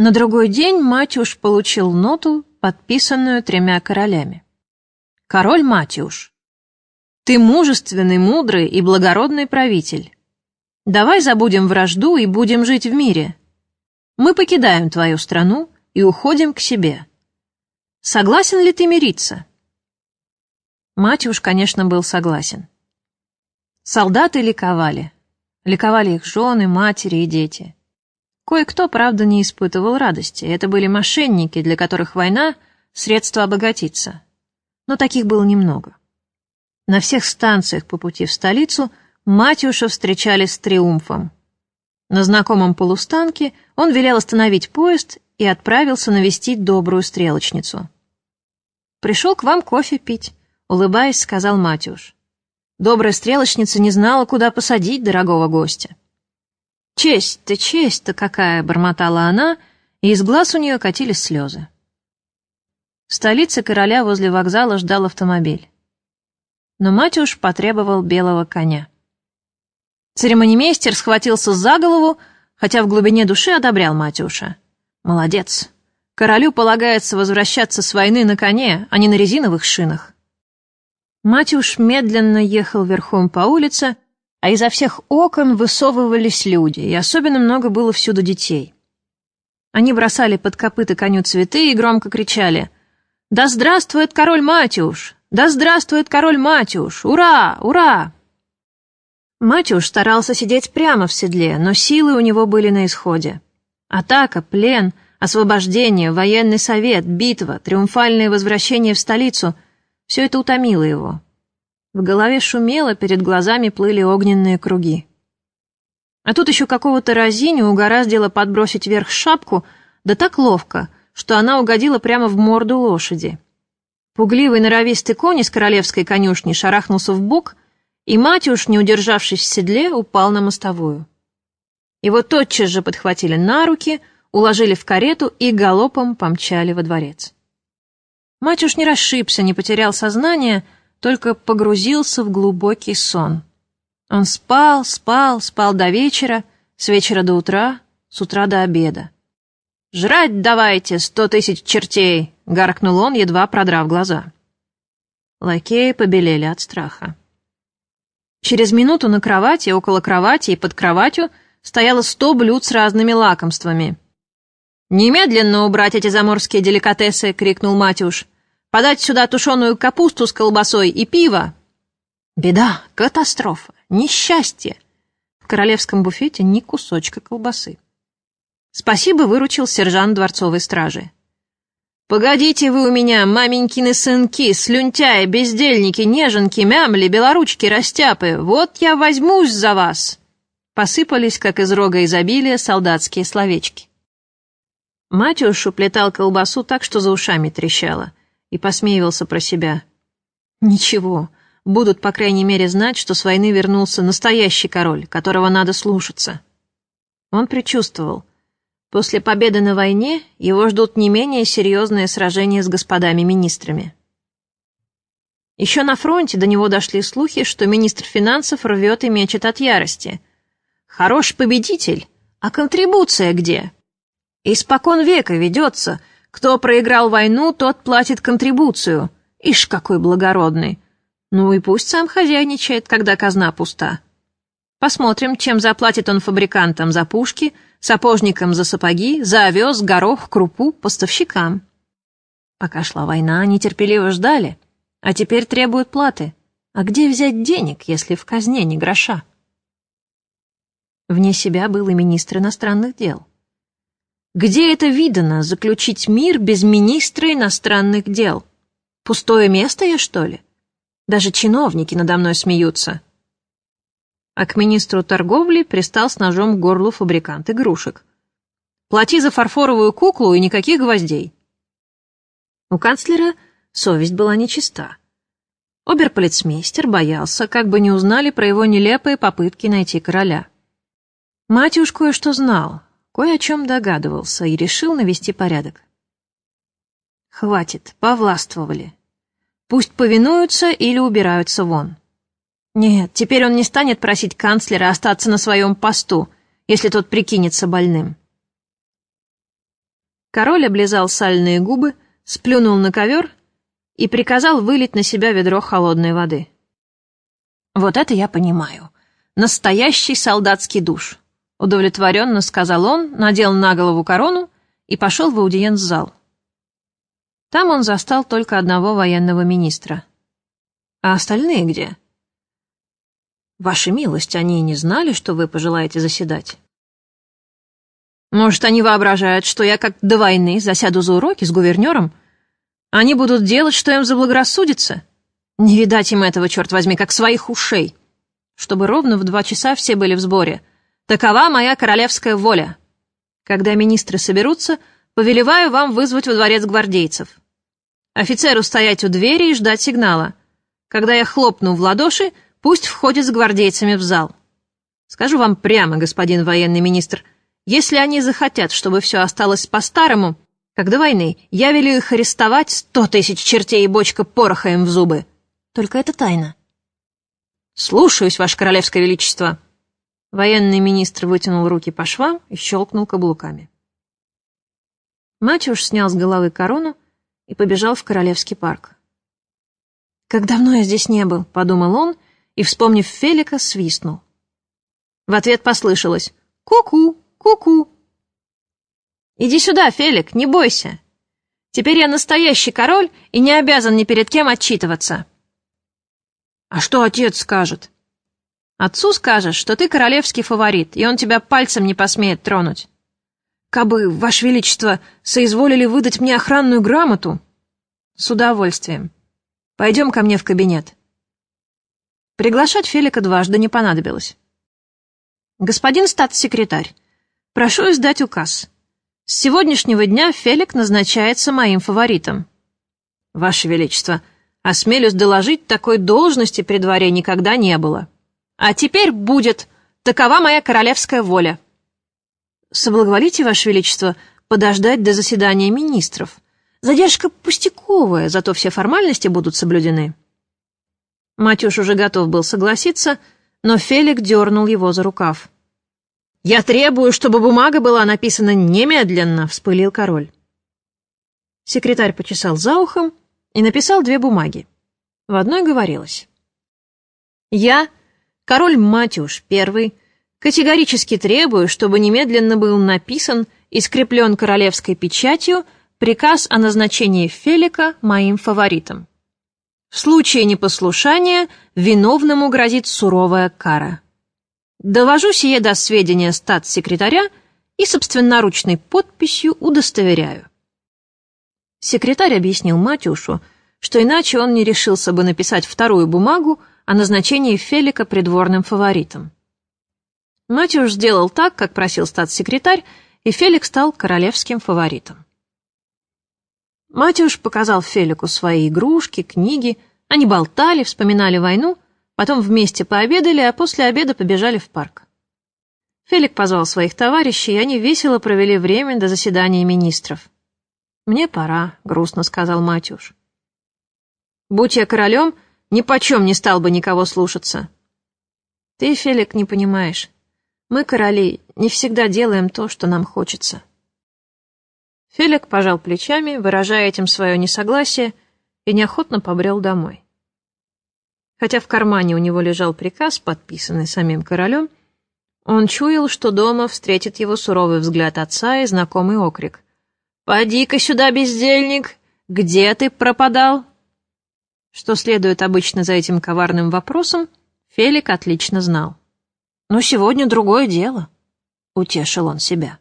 На другой день Матюш получил ноту, подписанную тремя королями. Король Матюш, ты мужественный, мудрый и благородный правитель. Давай забудем вражду и будем жить в мире. Мы покидаем твою страну и уходим к себе. Согласен ли ты мириться? Матюш, конечно, был согласен. Солдаты ликовали. Ликовали их жены, матери и дети. Кое-кто, правда, не испытывал радости. Это были мошенники, для которых война — средство обогатиться. Но таких было немного. На всех станциях по пути в столицу Матюша встречали с триумфом. На знакомом полустанке он велел остановить поезд и отправился навестить добрую стрелочницу. «Пришел к вам кофе пить», — улыбаясь, сказал Матюш. Добрая стрелочница не знала, куда посадить дорогого гостя. «Честь-то, честь-то какая!» — бормотала она, и из глаз у нее катились слезы. В столице короля возле вокзала ждал автомобиль. Но Матюш потребовал белого коня. Церемонимейстер схватился за голову, хотя в глубине души одобрял Матюша. «Молодец. Королю полагается возвращаться с войны на коне, а не на резиновых шинах». Матюш медленно ехал верхом по улице, а изо всех окон высовывались люди, и особенно много было всюду детей. Они бросали под копыта коню цветы и громко кричали «Да здравствует король Матюш! Да здравствует король Матюш! Ура! Ура!» Матюш старался сидеть прямо в седле, но силы у него были на исходе. Атака, плен, освобождение, военный совет, битва, триумфальное возвращение в столицу — все это утомило его. В голове шумело, перед глазами плыли огненные круги. А тут еще какого-то разиню угораздило подбросить вверх шапку, да так ловко, что она угодила прямо в морду лошади. Пугливый норовистый конь из королевской конюшни шарахнулся в бок, и Матюш, не удержавшись в седле, упал на мостовую. Его тотчас же подхватили на руки, уложили в карету и галопом помчали во дворец. Матюш не расшибся, не потерял сознание — только погрузился в глубокий сон. Он спал, спал, спал до вечера, с вечера до утра, с утра до обеда. «Жрать давайте, сто тысяч чертей!» — гаркнул он, едва продрав глаза. Лакеи побелели от страха. Через минуту на кровати, около кровати и под кроватью стояло сто блюд с разными лакомствами. «Немедленно убрать эти заморские деликатесы!» — крикнул Матюш. Подать сюда тушеную капусту с колбасой и пиво. Беда, катастрофа, несчастье. В королевском буфете ни кусочка колбасы. Спасибо, выручил сержант дворцовой стражи. «Погодите вы у меня, маменькины сынки, слюнтяи, бездельники, неженки, мямли, белоручки, растяпы, вот я возьмусь за вас!» Посыпались, как из рога изобилия, солдатские словечки. Матюш уплетал колбасу так, что за ушами трещало и посмеивался про себя. Ничего, будут, по крайней мере, знать, что с войны вернулся настоящий король, которого надо слушаться. Он предчувствовал. После победы на войне его ждут не менее серьезные сражения с господами министрами. Еще на фронте до него дошли слухи, что министр финансов рвет и мечет от ярости. Хорош победитель, а контрибуция где? Испокон века ведется — кто проиграл войну, тот платит контрибуцию. Ишь, какой благородный. Ну и пусть сам хозяйничает, когда казна пуста. Посмотрим, чем заплатит он фабрикантам за пушки, сапожникам за сапоги, за овес, горох, крупу, поставщикам. Пока шла война, они терпеливо ждали, а теперь требуют платы. А где взять денег, если в казне не гроша? Вне себя был и министр иностранных дел. Где это видано, заключить мир без министра иностранных дел? Пустое место я, что ли? Даже чиновники надо мной смеются. А к министру торговли пристал с ножом к горлу фабрикант игрушек. Плати за фарфоровую куклу и никаких гвоздей. У канцлера совесть была нечиста. Оберполицмейстер боялся, как бы не узнали про его нелепые попытки найти короля. Мать кое-что знал, кое о чем догадывался и решил навести порядок. Хватит, повластвовали. Пусть повинуются или убираются вон. Нет, теперь он не станет просить канцлера остаться на своем посту, если тот прикинется больным. Король облизал сальные губы, сплюнул на ковер и приказал вылить на себя ведро холодной воды. «Вот это я понимаю. Настоящий солдатский душ», — удовлетворенно сказал он, надел на голову корону и пошел в аудиенц-зал. Там он застал только одного военного министра. «А остальные где?» «Ваша милость, они не знали, что вы пожелаете заседать?» «Может, они воображают, что я как до войны засяду за уроки с гувернером они будут делать, что им заблагорассудится. Не видать им этого, черт возьми, как своих ушей. Чтобы ровно в два часа все были в сборе. Такова моя королевская воля. Когда министры соберутся, повелеваю вам вызвать во дворец гвардейцев. Офицеру стоять у двери и ждать сигнала. Когда я хлопну в ладоши, пусть входит с гвардейцами в зал. Скажу вам прямо, господин военный министр, если они захотят, чтобы все осталось по-старому, как до войны, я велю их арестовать сто тысяч чертей и бочка пороха им в зубы. Только это тайна. Слушаюсь, Ваше Королевское Величество. Военный министр вытянул руки по швам и щелкнул каблуками. Матюш снял с головы корону и побежал в Королевский парк. «Как давно я здесь не был», — подумал он, и, вспомнив Фелика, свистнул. В ответ послышалось «Ку-ку, ку-ку». «Иди сюда, Фелик, не бойся. Теперь я настоящий король и не обязан ни перед кем отчитываться». «А что отец скажет?» «Отцу скажешь, что ты королевский фаворит, и он тебя пальцем не посмеет тронуть». «Кабы, Ваше Величество, соизволили выдать мне охранную грамоту?» «С удовольствием. Пойдем ко мне в кабинет». Приглашать Фелика дважды не понадобилось. «Господин статс-секретарь, прошу издать указ. С сегодняшнего дня Фелик назначается моим фаворитом. Ваше Величество, осмелюсь доложить, такой должности при дворе никогда не было. А теперь будет. Такова моя королевская воля. Соблаговолите, Ваше Величество, подождать до заседания министров. Задержка пустяковая, зато все формальности будут соблюдены. Матюш уже готов был согласиться, но Фелик дернул его за рукав. «Я требую, чтобы бумага была написана немедленно», — вспылил король. Секретарь почесал за ухом и написал две бумаги. В одной говорилось. «Я, король Матюш I, категорически требую, чтобы немедленно был написан и скреплен королевской печатью приказ о назначении Фелика моим фаворитом. В случае непослушания виновному грозит суровая кара». Довожу сие до сведения статс-секретаря и собственноручной подписью удостоверяю. Секретарь объяснил Матюшу, что иначе он не решился бы написать вторую бумагу о назначении Фелика придворным фаворитом. Матюш сделал так, как просил статс-секретарь, и Фелик стал королевским фаворитом. Матюш показал Фелику свои игрушки, книги, они болтали, вспоминали войну — Потом вместе пообедали, а после обеда побежали в парк. Фелик позвал своих товарищей, и они весело провели время до заседания министров. «Мне пора», — грустно сказал Матюш. «Будь я королем, ни почем не стал бы никого слушаться». «Ты, Фелик, не понимаешь. Мы, короли, не всегда делаем то, что нам хочется». Фелик пожал плечами, выражая этим свое несогласие, и неохотно побрел домой. Хотя в кармане у него лежал приказ, подписанный самим королем, он чуял, что дома встретит его суровый взгляд отца и знакомый окрик. «Поди-ка сюда, бездельник! Где ты пропадал?» Что следует обычно за этим коварным вопросом, Фелик отлично знал. «Но сегодня другое дело», — утешил он себя.